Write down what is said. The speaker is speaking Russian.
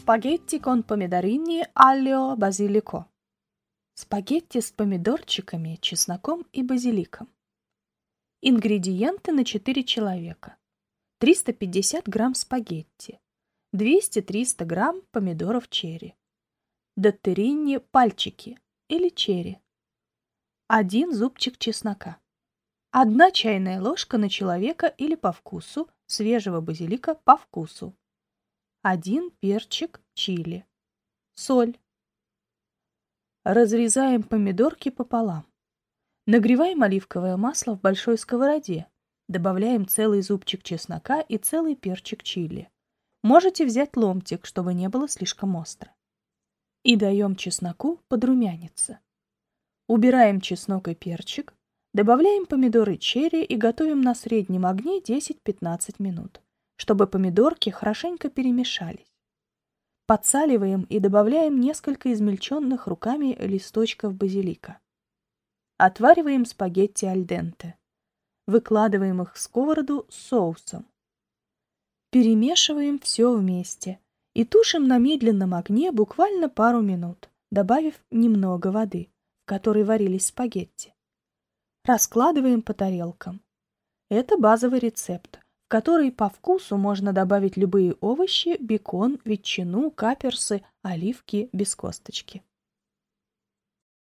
Спагетти кон помидорини аллио базилико. Спагетти с помидорчиками, чесноком и базиликом. Ингредиенты на 4 человека. 350 грамм спагетти, 200-300 грамм помидоров черри, даттерини пальчики или черри, один зубчик чеснока, одна чайная ложка на человека или по вкусу свежего базилика по вкусу, один перчик чили, соль. Разрезаем помидорки пополам. Нагреваем оливковое масло в большой сковороде. Добавляем целый зубчик чеснока и целый перчик чили. Можете взять ломтик, чтобы не было слишком остро. И даем чесноку подрумяниться. Убираем чеснок и перчик, добавляем помидоры черри и готовим на среднем огне 10-15 минут чтобы помидорки хорошенько перемешались. Подсаливаем и добавляем несколько измельченных руками листочков базилика. Отвариваем спагетти аль денте. Выкладываем их в сковороду с соусом. Перемешиваем все вместе и тушим на медленном огне буквально пару минут, добавив немного воды, в которой варились спагетти. Раскладываем по тарелкам. Это базовый рецепт, в который по вкусу можно добавить любые овощи, бекон, ветчину, каперсы, оливки без косточки.